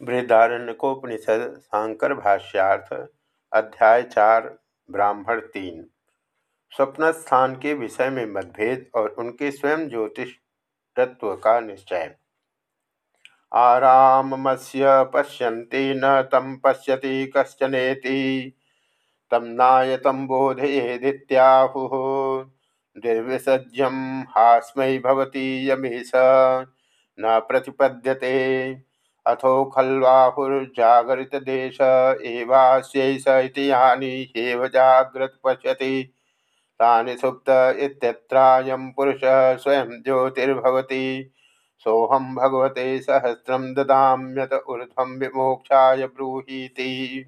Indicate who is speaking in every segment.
Speaker 1: बृहदारण्यकोपनिषद शांकर भाष्यार्थ अध्याय चार, ब्राह्मण तीन। स्वप्न स्थान के विषय में मतभेद और उनके स्वयं ज्योतिष तत्व का निश्चय। आरामस्य पश्यन्ति, न तम पश्यति कश्चनेति तम नायतम बोधयेदित्याहुः दुर्विसज्यम हास्मै भवती यमेश न प्रतिपद्यते। अथो खल्वाहुर्जागरितदेश ह्येव जाग्रत् पश्यति। तानि सुप्त इत्यत्रायं पुरुषः स्वयं ज्योतिर्भवति। सोहम भगवते सहस्रम ददाम्यत ऊर्ध्वम विमोक्षाय ब्रूहीति।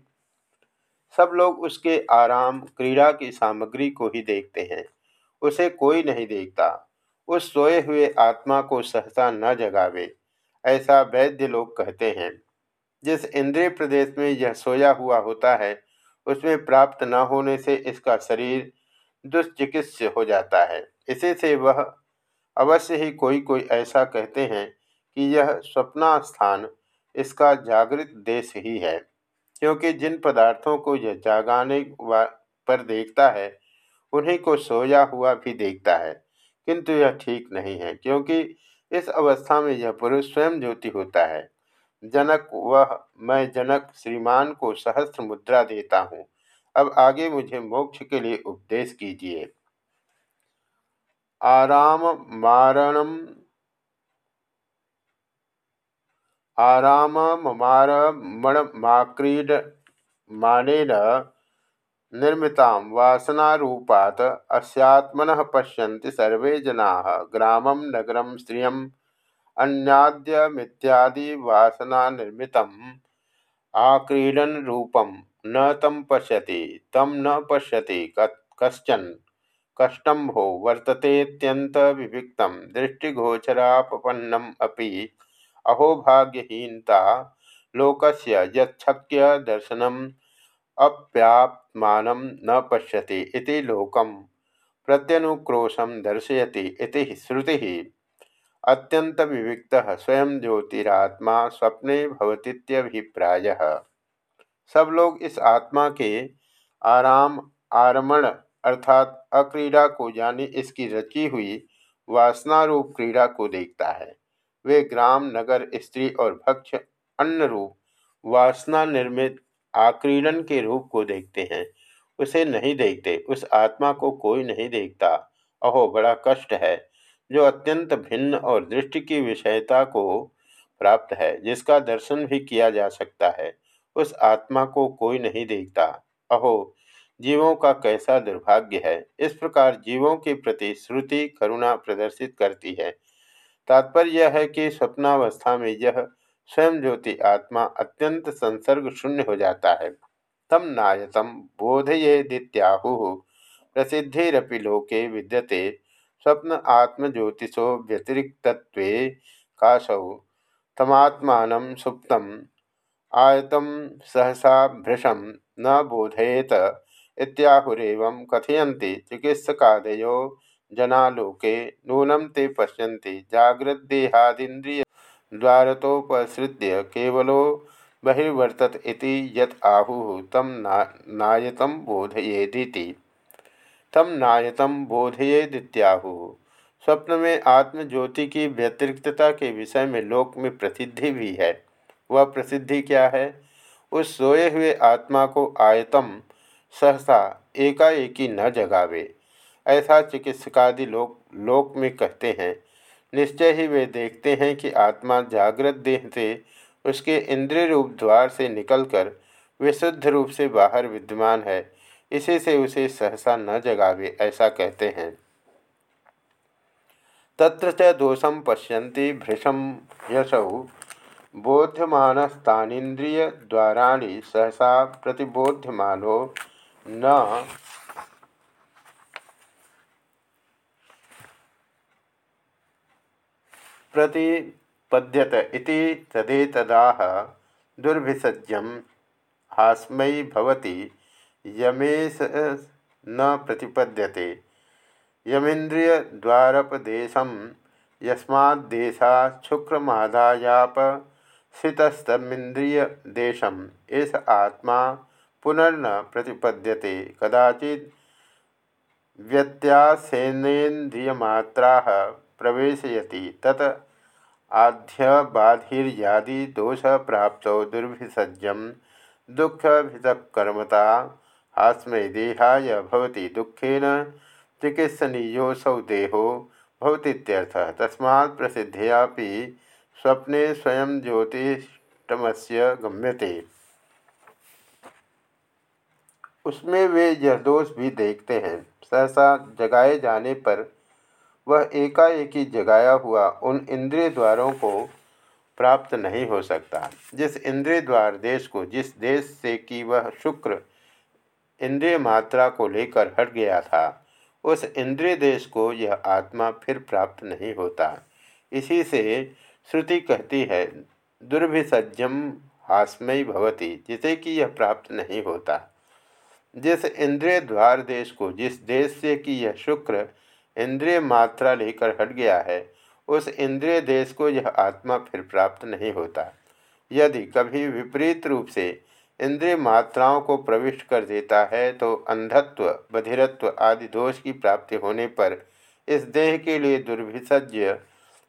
Speaker 1: सब लोग उसके आराम, क्रीड़ा की सामग्री को ही देखते हैं। उसे कोई नहीं देखता। उस सोए हुए आत्मा को सहसा न जगावे। ऐसा वैद्य लोग कहते हैं। जिस इंद्रिय प्रदेश में यह सोया हुआ होता है, उसमें प्राप्त न होने से इसका शरीर दुष्चिकित्स्य हो जाता है। इसी से वह अवश्य ही कोई कोई ऐसा कहते हैं कि यह स्वप्ना स्थान इसका जागृत देश ही है, क्योंकि जिन पदार्थों को यह जागाने पर देखता है, उन्हीं को सोया हुआ भी देखता है। किंतु यह ठीक नहीं है, क्योंकि इस अवस्था में यह पुरुष स्वयं ज्योति होता है। जनक वह, मैं जनक श्रीमान को सहस्त्र मुद्रा देता हूँ। अब आगे मुझे मोक्ष के लिए उपदेश कीजिए। आराम मारणम, आराम ममार मणमाक्रीड मानेन निर्मिता वासनारूपात अस्यात्मनः पश्यन्ति सर्वे जनाः। ग्रामं, नगरं स्त्रियम् अन्याद्यमित्यादि वासनानिर्मितम् आक्रीडन रूपम न तम पश्यति तम न पश्यति कश्चन कष्टम भो वर्ततेत्यंत विविक्त। दृष्टिगोचरापन्नम अपि अहो भाग्यहीनता लोकस्य यच्छक्य दर्शनम अप्यात्मान न पश्यति इति लोकम प्रत्यनुक्रोशम दर्शयति इति श्रुति। स्वयं ज्योतिरात्मा स्वप्ने भवतीत्यभिप्राय। सब लोग इस आत्मा के आराम, आरमण अर्थात अक्रीड़ा को यानी इसकी रची हुई वासनारूप क्रीड़ा को देखता है। वे ग्राम, नगर, स्त्री और भक्ष अन्न रूप वासना निर्मित आक्रीडन के रूप को देखते हैं। उसे नहीं देखते, उस आत्मा को कोई नहीं देखता। अहो, बड़ा कष्ट है, जो अत्यंत भिन्न और दृष्टि की विषयता को प्राप्त है, जिसका दर्शन भी किया जा सकता है। उस आत्मा को कोई नहीं देखता। अहो, जीवों का कैसा दुर्भाग्य है। इस प्रकार जीवों के प्रति श्रुति, करुणा प्रदर्शित करती है। तात्पर्य यह है कि स्वप्नावस्था में यह स्वयं ज्योति आत्मा अत्यंत संसर्ग शून्य हो जाता है। तम नायतम बोधयेदित्याहु प्रसिद्धिरपि लोके विद्यते। स्वप्न आत्मज्योतिषो व्यतिरिक्तत्व काशौ तमात्मान सुप्तम आयतम सहसा भृशम न बोधयेत इत्याहुरेव कथयन्ति चिकित्सकादयो। जना लोके नूनम ते पश्यन्ति जागृदेहादींद्रिय द्वारतोपसृत्य केवलो बहिर्वर्तत इति यत आहुः तम ना नायतम बोधयेदिति। तम नायतम बोधयेदित्याहुः। स्वप्न में आत्मज्योति की व्यतिरिक्तता के विषय में लोक में प्रसिद्धि भी है। वह प्रसिद्धि क्या है? उस सोए हुए आत्मा को आयतम, सहसा, एकाएकी न जगावे। ऐसा चिकित्सकादि लोक लोक में कहते हैं। निश्चय ही वे देखते हैं कि आत्मा जागृत देह से, उसके इंद्रिय रूप द्वार से निकलकर विशुद्ध रूप से बाहर विद्यमान है। इसी से उसे सहसा न जगावे, ऐसा कहते हैं। तत्र च दोषम पश्यन्ति भृशम यशौ। बोध्यमानस्तानीन्द्रिय द्वाराणि सहसा प्रतिबोध्यमानो न प्रतिपद्यत इति तदेतदाह दुर्भिसज्यम हास्मयी भवति यमेश न प्रतिपद्यते। यमीन्द्रियद्वारपदेशम यस्मादेशा शुक्रमादायाप स्थितस्तमिंद्रिय देशम एस आत्मा पुनर्न प्रतिपद्यते। कदाचित व्यत्यासेनेन्द्रियमात्रा प्रवेशयति, तत आध्यबाधिर्यादि दोष प्राप्त दुर्भिसज्जम। दुःखभितकर्मता। हास्मै देहाय भवति दुःखेन। चिकित्सनीयोऽसौ देहो। भवतीत्यर्थः तस्मात् प्रसिद्धयापि स्वप्ने स्वयं ज्योतिषमस्य गम्यते। उसमें वे यह दोष भी देखते हैं। सहसा जगाए जाने पर वह एकाएकी जगाया हुआ उन इंद्रिय द्वारों को प्राप्त नहीं हो सकता। जिस इंद्रिय द्वार देश को, जिस देश से कि वह शुक्र इंद्रिय मात्रा को लेकर हट गया था, उस इंद्रिय देश को यह आत्मा फिर प्राप्त नहीं होता। इसी से श्रुति कहती है, दुर्भिसज्जम हास्मयी भवती, जिसे कि यह प्राप्त नहीं होता। जिस इंद्रिय द्वार देश को, जिस देश से कि यह शुक्र इंद्रिय मात्रा लेकर हट गया है, उस इंद्रिय देश को यह आत्मा फिर प्राप्त नहीं होता। यदि कभी विपरीत रूप से इंद्रिय मात्राओं को प्रविष्ट कर देता है तो अंधत्व, बधिरत्व आदि दोष की प्राप्ति होने पर इस देह के लिए दुर्भिसज्य,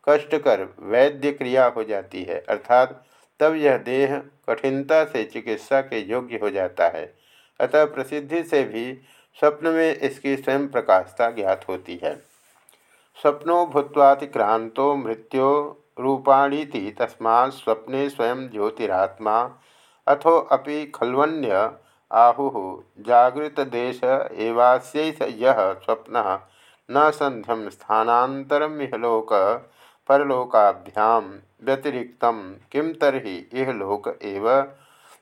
Speaker 1: कष्टकर, वैद्य क्रिया हो जाती है, अर्थात तब यह देह कठिनता से चिकित्सा के योग्य हो जाता है। अतः प्रसिद्धि से भी स्वप्न में इसकी स्वयं प्रकाशता ज्ञात होती है। स्वप्नो भूत्वातिक्रांतो मृत्यो रूपाणीति तस्मा स्वप्ने स्वयं ज्योतिरात्मा। अथो अपि खल्वन्य आहु जागृत देश एवास्यैष यह स्वप्न न संध्यम स्थानांतरमिहलोक परलोकाभ्याम व्यतिरिक्त किम तरी इहलोक एव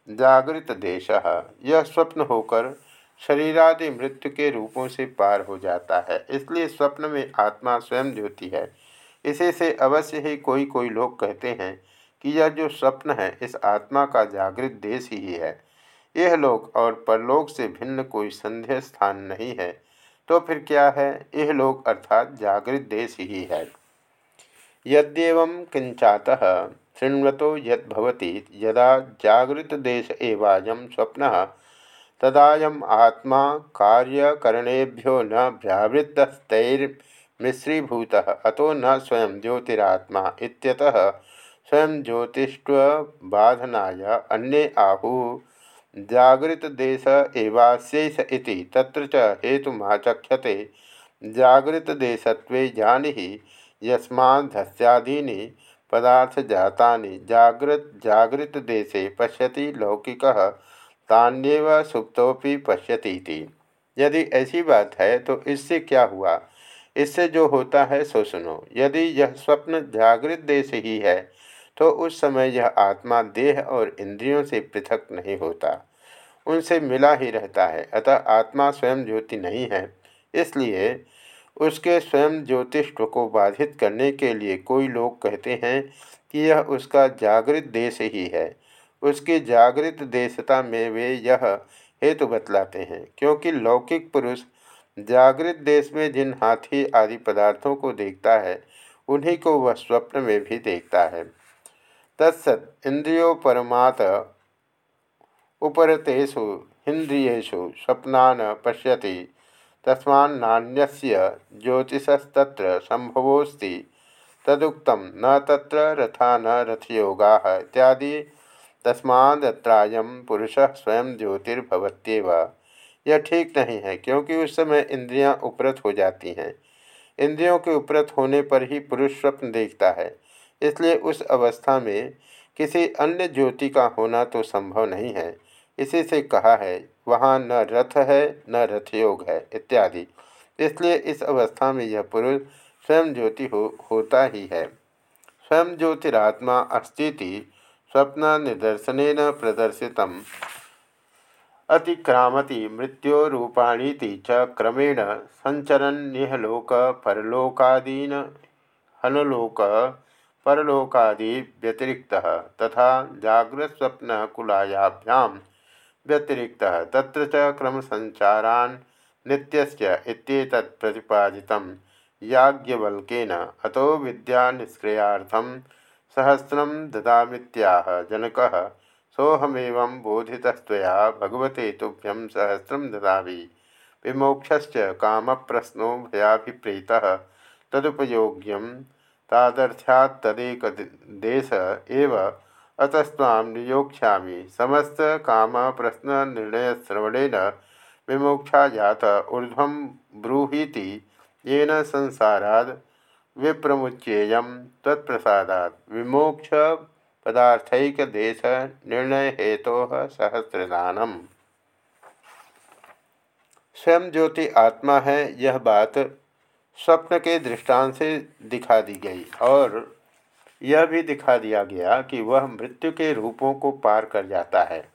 Speaker 1: जागृत देश। यह स्वप्न होकर शरीरादि मृत्यु के रूपों से पार हो जाता है, इसलिए स्वप्न में आत्मा स्वयं ज्योति है। इसे से अवश्य ही कोई कोई लोग कहते हैं कि यह जो स्वप्न है, इस आत्मा का जागृत देश ही है। यह लोक और परलोक से भिन्न कोई संध्य स्थान नहीं है तो फिर क्या है? यह लोक अर्थात जागृत देश ही है। यद्यव किंचात शृण्वतो यद्भवति, यदा जागृत देश एवायम स्वप्न तदायम आत्मा कार्यकरणेभ्यो न भ्रावृतस्तैर्मिश्रीभूत अतो न स्वयं ज्योतिरात्मा इत्यतः स्वयं ज्योतिष्वबाधनाय अन्ये आहु। जागृत देश एवाशेष इति, तत्र च हेतुमाचख्यते जागृत देशत्वे जानि यस्माद्धस्यादीनि पदार्थ जातानि जागृत जागृत देशे पश्यति लौकिकः तान्यव सुप्तोपि पश्यती यदि ऐसी बात है तो इससे क्या हुआ? इससे जो होता है, सो सुनो। यदि यह स्वप्न जागृत देश ही है तो उस समय यह आत्मा देह और इंद्रियों से पृथक नहीं होता। उनसे मिला ही रहता है, अतः आत्मा स्वयं ज्योति नहीं है। इसलिए उसके स्वयं ज्योतिष्व को बाधित करने के लिए कोई लोग कहते हैं कि यह उसका जागृत देश ही है। उसकी जागृत देशता में वे यह हेतु बतलाते हैं, क्योंकि लौकिक पुरुष जागृत देश में जिन हाथी आदि पदार्थों को देखता है, उन्हीं को वह स्वप्न में भी देखता है। तत्सत इंद्रियो परमात उपरतेषु इंद्रियु स्वप्नान पश्यति तस्मान्नान्यस्य ज्योतिषस्तत्र संभवोस्ति तदुक्तम न तत्र रथा न रथयोगा इत्यादि तस्माद्रायम पुरुष स्वयं ज्योतिर्भवत्येव। यह ठीक नहीं है, क्योंकि उस समय इंद्रियाँ उपरत हो जाती हैं। इंद्रियों के उपरत होने पर ही पुरुष स्वप्न देखता है। इसलिए उस अवस्था में किसी अन्य ज्योति का होना तो संभव नहीं है। इसी से कहा है, वहाँ न रथ है, न रथयोग है, इत्यादि। इसलिए इस अवस्था में यह पुरुष स्वयं ज्योति हो, होता ही है। स्वयं ज्योतिरात्मा अस्थिति स्वप्न निदर्शन प्रदर्शित अतिक्रामति मृत्योरूपाणीति च क्रमेण संचरन्निहलोक परलोकादीन हनलोक परलोकादि व्यतिरिक्त तथा जागृत्स्वप्नकुलायाभ्यां व्यतिरिक्त तत्र च क्रमसञ्चारान् नित्यस्य इत्येतत् प्रतिपादितं याज्ञवल्केन अतो विद्यानिष्क्रियार्थं सहस्रम ददामित्याह जनक। सोहमेव बोधितस्तया भगवते तुभ्यं सहस्रम ददा विमोक्ष काम प्रश्नो भयाभिप्रेतः तदुपयोग्यम तादर्थ्यात्तदेक देश नियोक्षा समस्त काम प्रश्न निर्णय श्रवणेन विमोक्षा जाता ऊर्ध्व ब्रूहीति येन संसाराद विप्रमुच्येय तत्प्रसादा विमोक्ष पदार्थक देश निर्णय हेतु सहस्रदानम। स्वयं ज्योति आत्मा है, यह बात स्वप्न के दृष्टांत से दिखा दी गई। और यह भी दिखा दिया गया कि वह मृत्यु के रूपों को पार कर जाता है।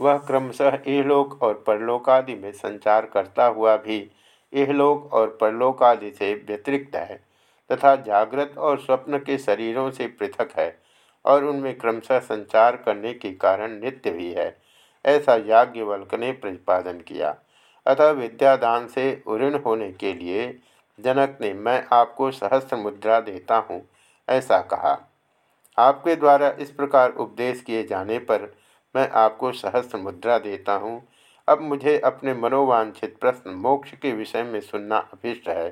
Speaker 1: वह क्रमशः इहलोक और परलोक आदि में संचार करता हुआ भी इहलोक और परलोक आदि से व्यतिरिक्त है। तथा जागृत और स्वप्न के शरीरों से पृथक है और उनमें क्रमशः संचार करने के कारण नित्य भी है। ऐसा याज्ञवल्क ने प्रतिपादन किया। अतः विद्यादान से उऋण होने के लिए जनक ने, मैं आपको सहस्त्र मुद्रा देता हूँ, ऐसा कहा। आपके द्वारा इस प्रकार उपदेश किए जाने पर मैं आपको सहस्त्र मुद्रा देता हूँ। अब मुझे अपने मनोवांछित प्रश्न मोक्ष के विषय में सुनना अभिष्ट है।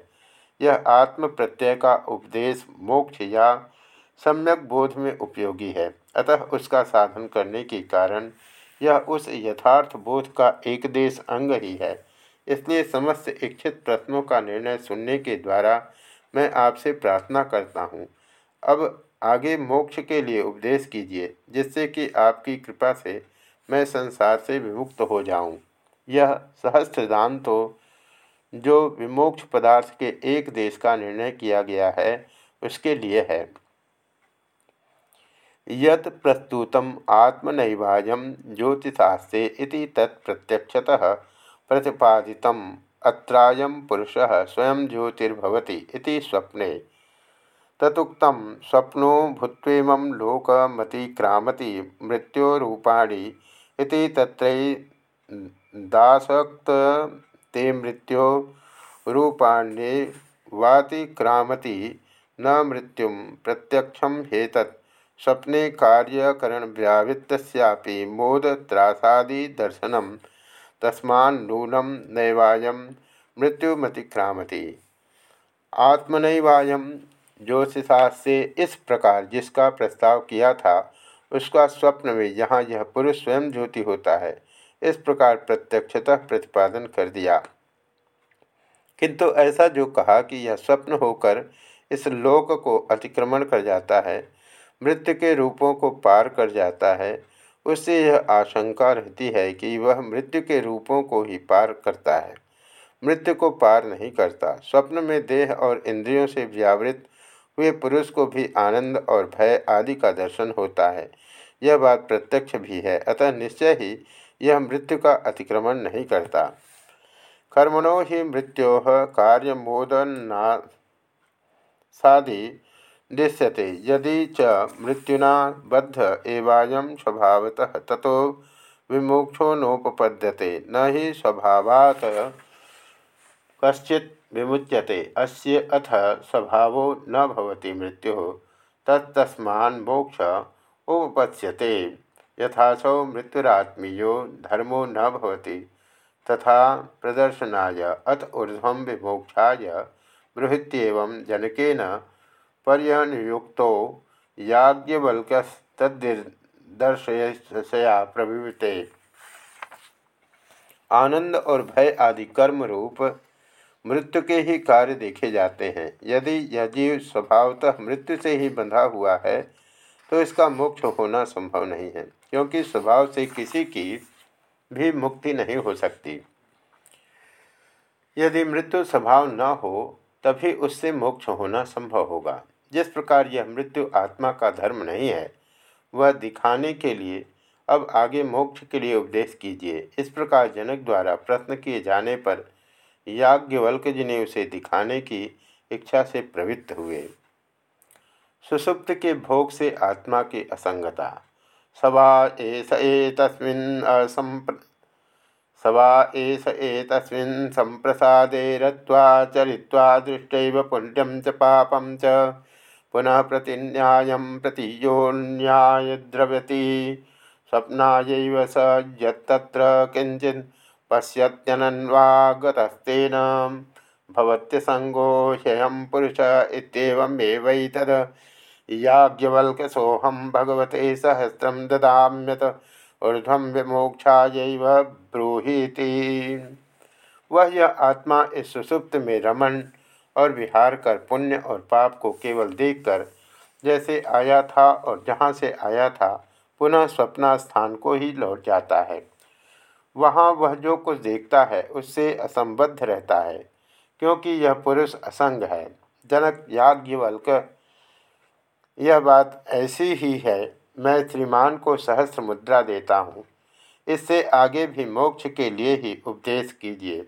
Speaker 1: यह आत्म प्रत्यय का उपदेश मोक्ष या सम्यक बोध में उपयोगी है। अतः उसका साधन करने के कारण यह उस यथार्थ बोध का एक देश अंग ही है। इसलिए समस्त इच्छित प्रश्नों का निर्णय सुनने के द्वारा मैं आपसे प्रार्थना करता हूँ। अब आगे मोक्ष के लिए उपदेश कीजिए, जिससे कि आपकी कृपा से मैं संसार से विमुक्त हो जाऊँ। यह सहस्त्रदान तो जो विमोक्ष पदार्थ के एक देश का निर्णय किया गया है, उसके लिए है। यत प्रस्तुतम आत्मनैवायम ज्योतिषास्ते इति तत्प्रत्यक्षतः प्रतिपादित अत्रायम पुरुषः स्वयं ज्योतिर्भवति इति स्वप्ने। ततुक्त स्वप्नो भूत्वेम लोकमतिक्रामति मृत्योरूपाणी दासक्त ते मृत्यो रूपाण्ये वातिक्रामति न मृत्यु प्रत्यक्ष हेतत्। स्वप्ने कार्यकरणव्यावृत्तस्यापि मोदत्रासादिदर्शनं। तस्मान्नूनं नैवायं मृत्युमतिक्रामति। ज्योतिषा से इस प्रकार जिसका प्रस्ताव किया था, उसका स्वप्न में यहाँ यह पुरुष स्वयं ज्योति होता है। इस प्रकार प्रत्यक्षतः प्रतिपादन कर दिया। किंतु ऐसा जो कहा कि यह स्वप्न होकर इस लोक को अतिक्रमण कर जाता है, मृत्यु के रूपों को पार कर जाता है, उससे यह आशंका रहती है कि वह मृत्यु के रूपों को ही पार करता है। मृत्यु को पार नहीं करता। स्वप्न में देह और इंद्रियों से व्यावृत हुए पुरुष को भी आनंद और भय आदि का दर्शन होता है। यह बात प्रत्यक्ष भी है। अतः निश्चय ही यह मृत्यु का अतिक्रमण नहीं करता। कर्मणो ही मृत्यो कार्यमोदना साधि दृश्यते। यदि च मृत्युना बद्ध एवायम स्वभावतः ततो विमोक्षो नोपपद्यते। न ही स्वभावात कश्चित विमुच्यते। अस्य अथ स्वभाव न भवति मृत्यु। मोक्ष उपपत्स्यते यथासौ मृत्युरात्मीयो धर्मो न तथा प्रदर्शनाय अत ऊर्ध्व विमोक्षाय बृहत्येव जनकेन पर्यनुयुक्तो याज्ञवल्क्यस्तदर्शया प्रवृत्ते आनंद और भय आदि कर्म रूप मृत्यु के ही कार्य देखे जाते हैं। यदि यह जीव स्वभावतः मृत्यु से ही बंधा हुआ है तो इसका मोक्ष होना संभव नहीं है। क्योंकि स्वभाव से किसी की भी मुक्ति नहीं हो सकती। यदि मृत्यु स्वभाव न हो, तभी उससे मोक्ष होना संभव होगा। जिस प्रकार यह मृत्यु आत्मा का धर्म नहीं है, वह दिखाने के लिए अब आगे मोक्ष के लिए उपदेश कीजिए। इस प्रकार जनक द्वारा प्रश्न किए जाने पर याज्ञवल्क जी ने उसे दिखाने की इच्छा से प्रवृत्त हुए। सुसुप्त के भोग से आत्मा की असंगता। सवा एस एतस्मिन् असंप्र सवा एस एतस्मिन् संप्रसादे रत्वा चरित्वा दृष्टैव पुण्यं च पापं च। पुनः प्रतिन्याय प्रतियोन्यायद्रव्यति स्वप्नायैव स यत्र किंचित पश्यत्यनन्वागतस्तेन भवत्यसंगो ह्ययं पुरुष इत्येवमेवैतद् याज्ञवल्क्यसोऽहं भगवते सहस्रं ददाम्यत, ऊर्ध्व विमोक्षाय ब्रूहीति। वह यह आत्मा इस सुसुप्त में रमन और विहार कर पुण्य और पाप को केवल देखकर जैसे आया था और जहाँ से आया था, पुनः स्वप्ना स्थान को ही लौट जाता है। वहाँ वह जो कुछ देखता है, उससे असंबद्ध रहता है, क्योंकि यह पुरुष असंग है। जनक याज्ञवल्क यह बात ऐसी ही है, मैं श्रीमान को सहस्र मुद्रा देता हूँ। इससे आगे भी मोक्ष के लिए ही उपदेश कीजिए।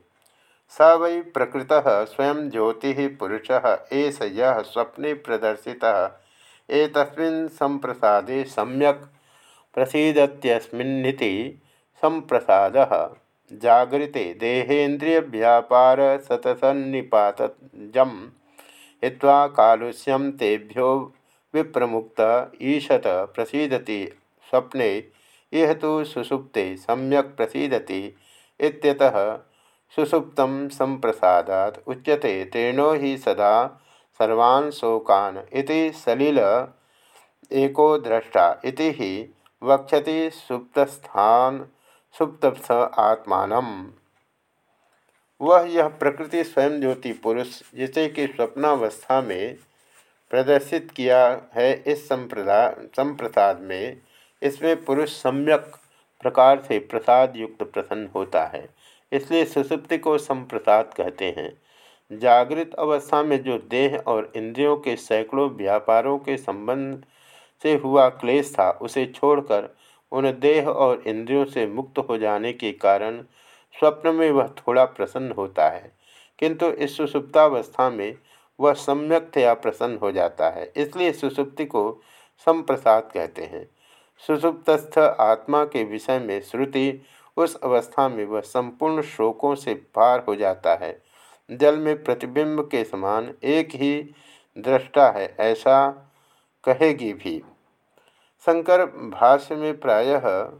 Speaker 1: स वै प्रकृत स्वयं ज्योति पुरुष एस यह स्वप्ने प्रदर्शिता। एक संप्रसादे सम्यक प्रसीदत्यस्मिन्निति संप्रसाद जागृते देहेन्द्रिय व्यापार सतसन्निपातजम हित्वा कालुष्यम तेभ्यो विप्रमुक्त ईशत प्रसीदति, स्वप्ने इह तो सुसुप्ते सम्यक प्रसीदति इत्यतः सुसुप्त संप्रसादात उच्यते तेनो ही सदा सर्वान् शोकान् इति सलिल एको द्रष्टा इति ही वक्षति सुप्तस्थान सुप्त आत्मान वह यह प्रकृति स्वयं ज्योति पुरुष, जिसे कि स्वप्नावस्था में प्रदर्शित किया है इस संप्रदा, संप्रसाद में। इसमें पुरुष सम्यक प्रकार से प्रसाद युक्त प्रसन्न होता है। इसलिए सुसुप्ति को संप्रसाद कहते हैं। जागृत अवस्था में जो देह और इंद्रियों के सैकड़ों व्यापारों के संबंध से हुआ क्लेश था, उसे छोड़कर उन देह और इंद्रियों से मुक्त हो जाने के कारण स्वप्न में वह थोड़ा प्रसन्न होता है। किंतु इस सुसुप्तावस्था में वह सम्यकतया प्रसन्न हो जाता है। इसलिए सुसुप्ति को संप्रसाद कहते हैं। सुसुप्तस्थ आत्मा के विषय में श्रुति उस अवस्था में वह संपूर्ण शोकों से पार हो जाता है। जल में प्रतिबिंब के समान एक ही दृष्टा है, ऐसा कहेगी भी। शंकर भाष्य में प्रायः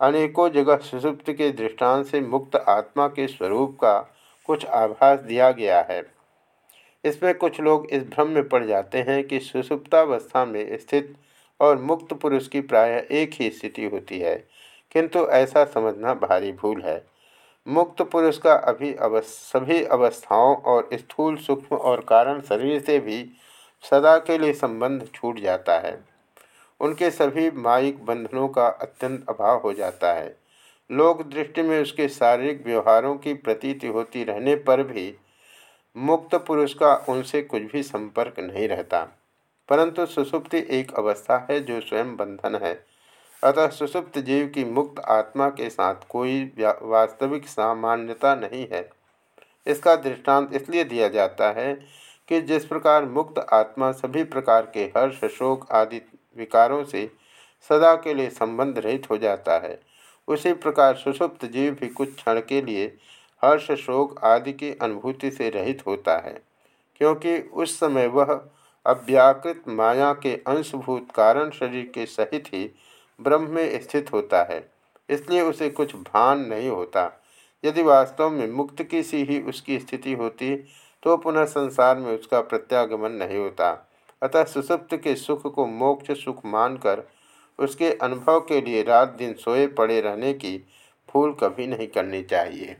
Speaker 1: अनेकों जगह सुसुप्त के दृष्टांत से मुक्त आत्मा के स्वरूप का कुछ आभास दिया गया है। इसमें कुछ लोग इस भ्रम में पड़ जाते हैं कि सुसुप्तावस्था में स्थित और मुक्त पुरुष की प्रायः एक ही स्थिति होती है। किंतु ऐसा समझना भारी भूल है। मुक्त पुरुष का अभी अवस्, सभी अवस्थाओं और स्थूल सूक्ष्म और कारण शरीर से भी सदा के लिए संबंध छूट जाता है। उनके सभी माइक बंधनों का अत्यंत अभाव हो जाता है। लोक दृष्टि में उसके शारीरिक व्यवहारों की प्रतीति होती रहने पर भी मुक्त पुरुष का उनसे कुछ भी संपर्क नहीं रहता। परंतु सुसुप्ति एक अवस्था है जो स्वयं बंधन है। अतः सुसुप्त जीव की मुक्त आत्मा के साथ कोई वास्तविक सामान्यता नहीं है। इसका दृष्टांत इसलिए दिया जाता है कि जिस प्रकार मुक्त आत्मा सभी प्रकार के हर्ष, शोक आदि विकारों से सदा के लिए संबंध रहित हो जाता है, उसी प्रकार सुसुप्त जीव भी कुछ क्षण के लिए हर्ष शोक आदि की अनुभूति से रहित होता है, क्योंकि उस समय वह अव्याकृत माया के अंशभूत कारण शरीर के सहित ही ब्रह्म में स्थित होता है, इसलिए उसे कुछ भान नहीं होता। यदि वास्तव में मुक्त की सी ही उसकी स्थिति होती तो पुनः संसार में उसका प्रत्यागमन नहीं होता। अतः सुसुप्त के सुख को मोक्ष सुख मानकर उसके अनुभव के लिए रात दिन सोए पड़े रहने की भूल कभी नहीं करनी चाहिए।